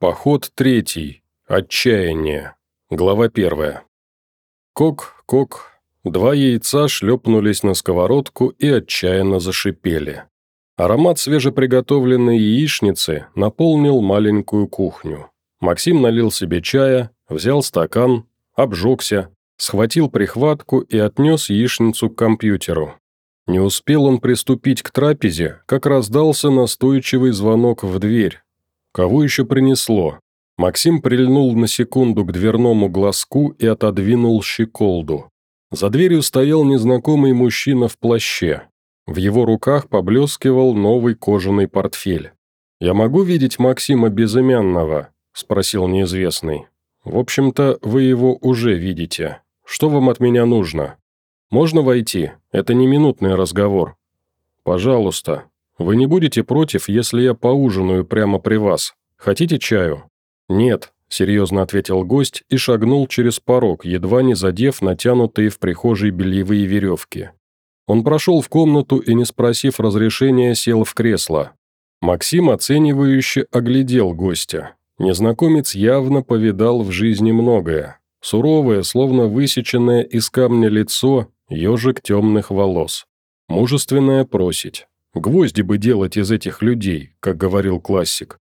Поход третий. Отчаяние. Глава первая. Кок, кок. Два яйца шлепнулись на сковородку и отчаянно зашипели. Аромат свежеприготовленной яичницы наполнил маленькую кухню. Максим налил себе чая, взял стакан, обжегся, схватил прихватку и отнес яичницу к компьютеру. Не успел он приступить к трапезе, как раздался настойчивый звонок в дверь. Кого еще принесло? Максим прильнул на секунду к дверному глазку и отодвинул щеколду. За дверью стоял незнакомый мужчина в плаще. В его руках поблескивал новый кожаный портфель. «Я могу видеть Максима Безымянного?» – спросил неизвестный. «В общем-то, вы его уже видите. Что вам от меня нужно?» «Можно войти? Это не минутный разговор». «Пожалуйста. Вы не будете против, если я поужинаю прямо при вас? Хотите чаю?» «Нет», – серьезно ответил гость и шагнул через порог, едва не задев натянутые в прихожей бельевые веревки. Он прошел в комнату и, не спросив разрешения, сел в кресло. Максим оценивающе оглядел гостя. Незнакомец явно повидал в жизни многое. Суровое, словно высеченное из камня лицо, ежик темных волос. Мужественное просить. Гвозди бы делать из этих людей, как говорил классик.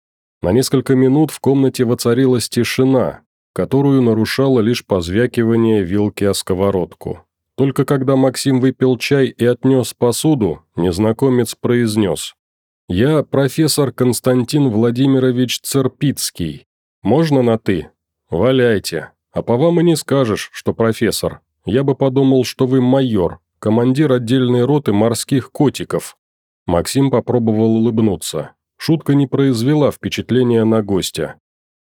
На несколько минут в комнате воцарилась тишина, которую нарушало лишь позвякивание вилки о сковородку. Только когда Максим выпил чай и отнес посуду, незнакомец произнес. «Я профессор Константин Владимирович Церпицкий. Можно на «ты»? Валяйте. А по вам и не скажешь, что профессор. Я бы подумал, что вы майор, командир отдельной роты морских котиков». Максим попробовал улыбнуться. Шутка не произвела впечатления на гостя.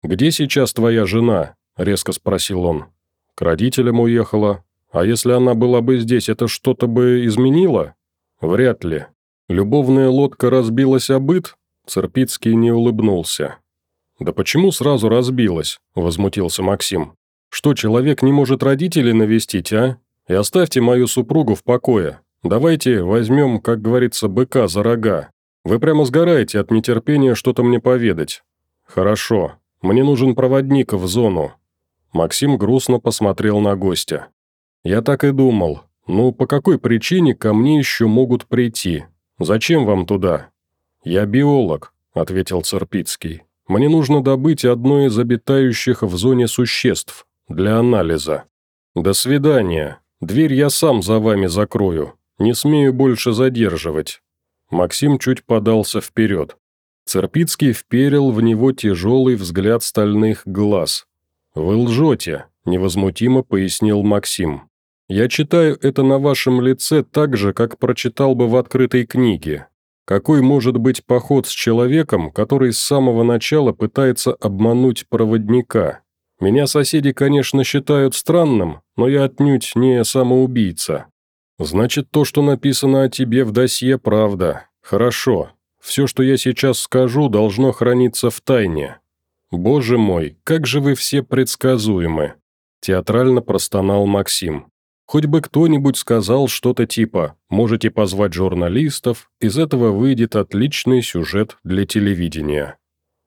«Где сейчас твоя жена?» – резко спросил он. «К родителям уехала. А если она была бы здесь, это что-то бы изменило?» «Вряд ли. Любовная лодка разбилась о быт?» Церпицкий не улыбнулся. «Да почему сразу разбилась?» – возмутился Максим. «Что, человек не может родителей навестить, а? И оставьте мою супругу в покое. Давайте возьмем, как говорится, быка за рога. Вы прямо сгораете от нетерпения что-то мне поведать. Хорошо. Мне нужен проводник в зону». Максим грустно посмотрел на гостя. «Я так и думал. Ну, по какой причине ко мне еще могут прийти? Зачем вам туда?» «Я биолог», — ответил Церпицкий. «Мне нужно добыть одно из обитающих в зоне существ для анализа. До свидания. Дверь я сам за вами закрою. Не смею больше задерживать. Максим чуть подался вперед. Церпицкий вперил в него тяжелый взгляд стальных глаз. «Вы лжете», – невозмутимо пояснил Максим. «Я читаю это на вашем лице так же, как прочитал бы в открытой книге. Какой может быть поход с человеком, который с самого начала пытается обмануть проводника? Меня соседи, конечно, считают странным, но я отнюдь не самоубийца. «Значит, то, что написано о тебе в досье, правда. Хорошо. Все, что я сейчас скажу, должно храниться в тайне. Боже мой, как же вы все предсказуемы!» Театрально простонал Максим. Хоть бы кто-нибудь сказал что-то типа «можете позвать журналистов, из этого выйдет отличный сюжет для телевидения».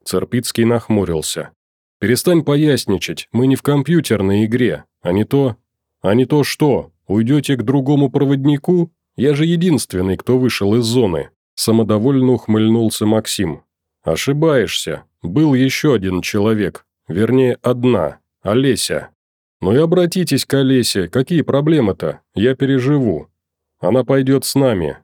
Церпицкий нахмурился. «Перестань поясничать, мы не в компьютерной игре, а не то... А не то что? Уйдете к другому проводнику? Я же единственный, кто вышел из зоны», – самодовольно ухмыльнулся Максим. «Ошибаешься. Был еще один человек. Вернее, одна. Олеся. Ну и обратитесь к Олесе. Какие проблемы-то? Я переживу. Она пойдет с нами.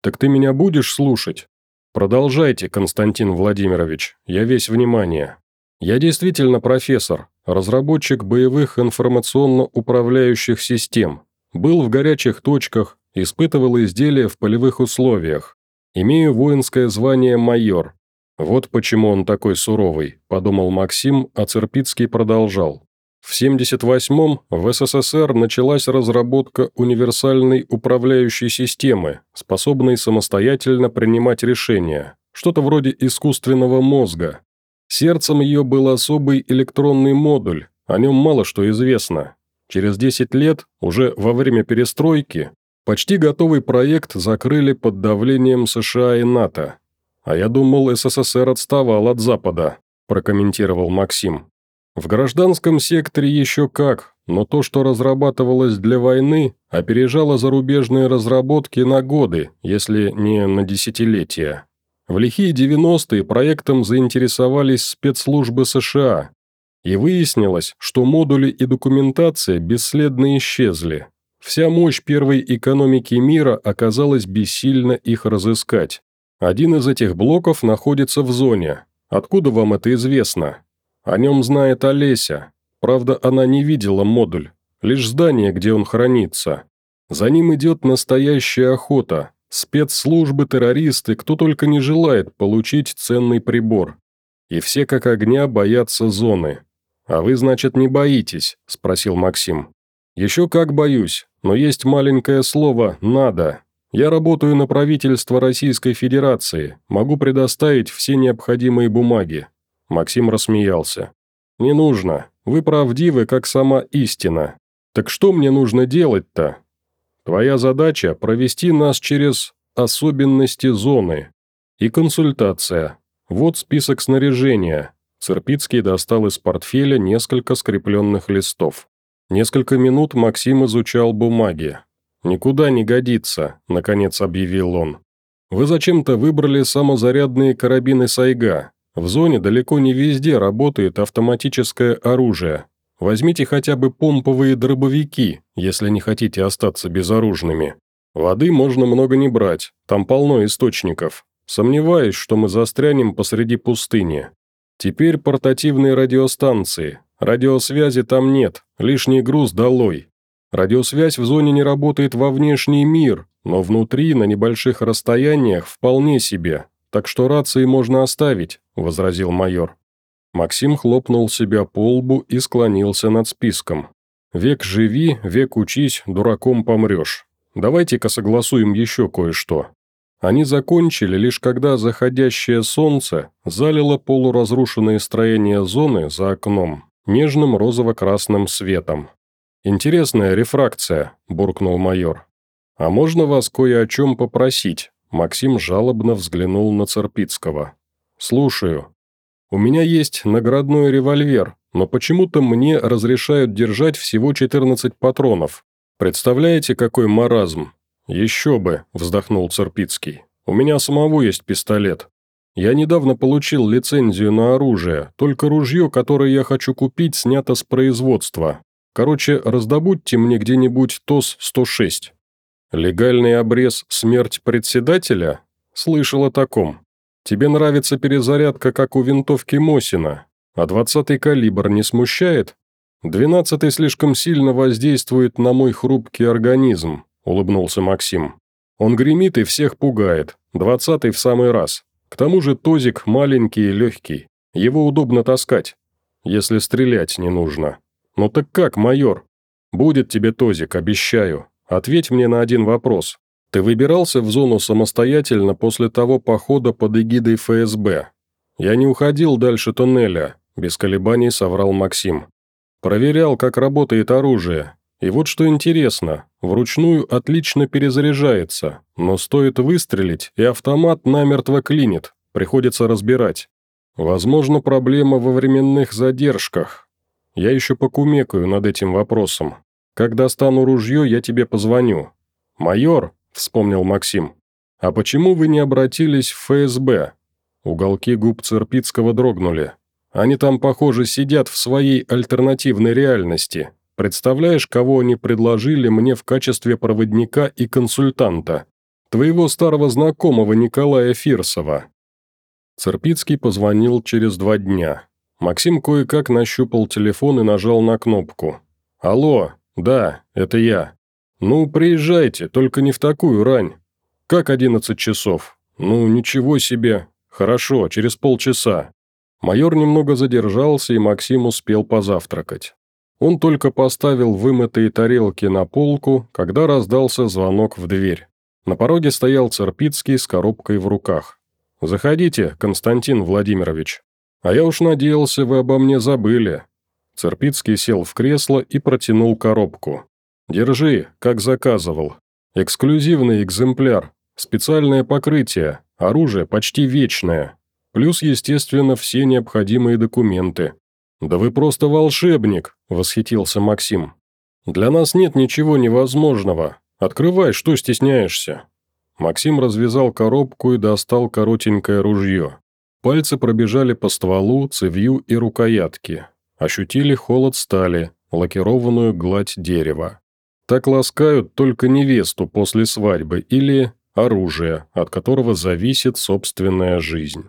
Так ты меня будешь слушать? Продолжайте, Константин Владимирович. Я весь внимание. Я действительно профессор, разработчик боевых информационно-управляющих систем. Был в горячих точках, испытывал изделия в полевых условиях. Имею воинское звание майор. Вот почему он такой суровый, подумал Максим, а Церпицкий продолжал. В 78-м в СССР началась разработка универсальной управляющей системы, способной самостоятельно принимать решения, что-то вроде искусственного мозга. Сердцем ее был особый электронный модуль, о нем мало что известно. Через 10 лет, уже во время перестройки, почти готовый проект закрыли под давлением США и НАТО. А я думал, СССР отставал от Запада. – прокомментировал Максим. «В гражданском секторе еще как, но то, что разрабатывалось для войны, опережало зарубежные разработки на годы, если не на десятилетия. В лихие 90-е проектом заинтересовались спецслужбы США, и выяснилось, что модули и документация бесследно исчезли. Вся мощь первой экономики мира оказалась бессильна их разыскать. Один из этих блоков находится в зоне. Откуда вам это известно? О нем знает Олеся. Правда, она не видела модуль, лишь здание, где он хранится. За ним идет настоящая охота. Спецслужбы, террористы, кто только не желает получить ценный прибор. И все как огня боятся зоны. «А вы, значит, не боитесь?» – спросил Максим. «Еще как боюсь, но есть маленькое слово «надо». Я работаю на правительство Российской Федерации, могу предоставить все необходимые бумаги». Максим рассмеялся. «Не нужно. Вы правдивы, как сама истина. Так что мне нужно делать-то? Твоя задача – провести нас через особенности зоны. И консультация. Вот список снаряжения. Церпицкий достал из портфеля несколько скрепленных листов. Несколько минут Максим изучал бумаги. «Никуда не годится», – наконец объявил он. «Вы зачем-то выбрали самозарядные карабины Сайга. В зоне далеко не везде работает автоматическое оружие. Возьмите хотя бы помповые дробовики, если не хотите остаться безоружными. Воды можно много не брать, там полно источников. Сомневаюсь, что мы застрянем посреди пустыни. Теперь портативные радиостанции. Радиосвязи там нет, лишний груз долой. Радиосвязь в зоне не работает во внешний мир, но внутри, на небольших расстояниях, вполне себе. Так что рации можно оставить», – возразил майор. Максим хлопнул себя по лбу и склонился над списком. «Век живи, век учись, дураком помрешь. Давайте-ка согласуем еще кое-что. Они закончили лишь когда заходящее солнце залило полуразрушенные строения зоны за окном нежным розово-красным светом. «Интересная рефракция», – буркнул майор. «А можно вас кое о чем попросить?» Максим жалобно взглянул на Церпицкого. «Слушаю. У меня есть наградной револьвер, но почему-то мне разрешают держать всего 14 патронов. Представляете, какой маразм? «Еще бы», – вздохнул Церпицкий. «У меня самого есть пистолет. Я недавно получил лицензию на оружие, только ружье, которое я хочу купить, снято с производства. Короче, раздобудьте мне где-нибудь ТОС-106». «Легальный обрез «Смерть председателя»?» «Слышал о таком. Тебе нравится перезарядка, как у винтовки Мосина, а двадцатый калибр не смущает? Двенадцатый слишком сильно воздействует на мой хрупкий организм. – улыбнулся Максим. «Он гремит и всех пугает. Двадцатый в самый раз. К тому же тозик маленький и легкий. Его удобно таскать, если стрелять не нужно. Ну так как, майор? Будет тебе тозик, обещаю. Ответь мне на один вопрос. Ты выбирался в зону самостоятельно после того похода под эгидой ФСБ? Я не уходил дальше туннеля», – без колебаний соврал Максим. «Проверял, как работает оружие, и вот что интересно, вручную отлично перезаряжается, но стоит выстрелить, и автомат намертво клинит, приходится разбирать. Возможно, проблема во временных задержках. Я еще покумекаю над этим вопросом. Когда стану ружье, я тебе позвоню. «Майор», — вспомнил Максим, — «а почему вы не обратились в ФСБ?» Уголки губ Церпицкого дрогнули. Они там, похоже, сидят в своей альтернативной реальности, Представляешь, кого они предложили мне в качестве проводника и консультанта? Твоего старого знакомого Николая Фирсова». Церпицкий позвонил через два дня. Максим кое-как нащупал телефон и нажал на кнопку. «Алло, да, это я. Ну, приезжайте, только не в такую рань. Как одиннадцать часов? Ну, ничего себе. Хорошо, через полчаса». Майор немного задержался, и Максим успел позавтракать. Он только поставил вымытые тарелки на полку, когда раздался звонок в дверь. На пороге стоял Церпицкий с коробкой в руках. «Заходите, Константин Владимирович. А я уж надеялся, вы обо мне забыли». Церпицкий сел в кресло и протянул коробку. «Держи, как заказывал. Эксклюзивный экземпляр, специальное покрытие, оружие почти вечное. плюс, естественно, все необходимые документы. «Да вы просто волшебник!» – восхитился Максим. «Для нас нет ничего невозможного. Открывай, что стесняешься?» Максим развязал коробку и достал коротенькое ружье. Пальцы пробежали по стволу, цевью и рукоятке. Ощутили холод стали, лакированную гладь дерева. Так ласкают только невесту после свадьбы или оружие, от которого зависит собственная жизнь.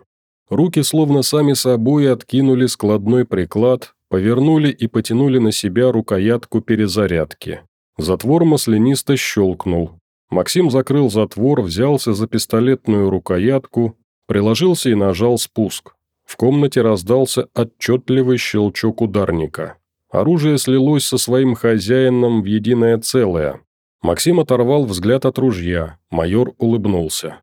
Руки словно сами собой откинули складной приклад, повернули и потянули на себя рукоятку перезарядки. Затвор маслянисто щелкнул. Максим закрыл затвор, взялся за пистолетную рукоятку, приложился и нажал спуск. В комнате раздался отчетливый щелчок ударника. Оружие слилось со своим хозяином в единое целое. Максим оторвал взгляд от ружья. Майор улыбнулся.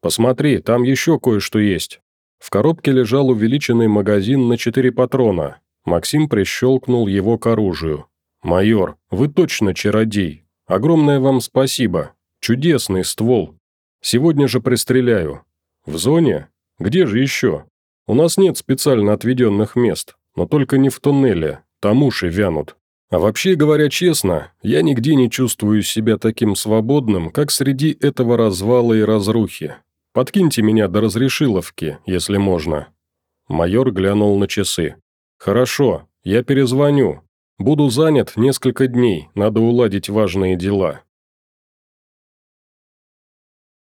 «Посмотри, там еще кое-что есть». В коробке лежал увеличенный магазин на четыре патрона. Максим прищелкнул его к оружию. «Майор, вы точно чародей. Огромное вам спасибо. Чудесный ствол. Сегодня же пристреляю. В зоне? Где же еще? У нас нет специально отведенных мест, но только не в туннеле, там уши вянут. А вообще, говоря честно, я нигде не чувствую себя таким свободным, как среди этого развала и разрухи. Подкиньте меня до разрешиловки, если можно». Майор глянул на часы. «Хорошо, я перезвоню. Буду занят несколько дней, надо уладить важные дела.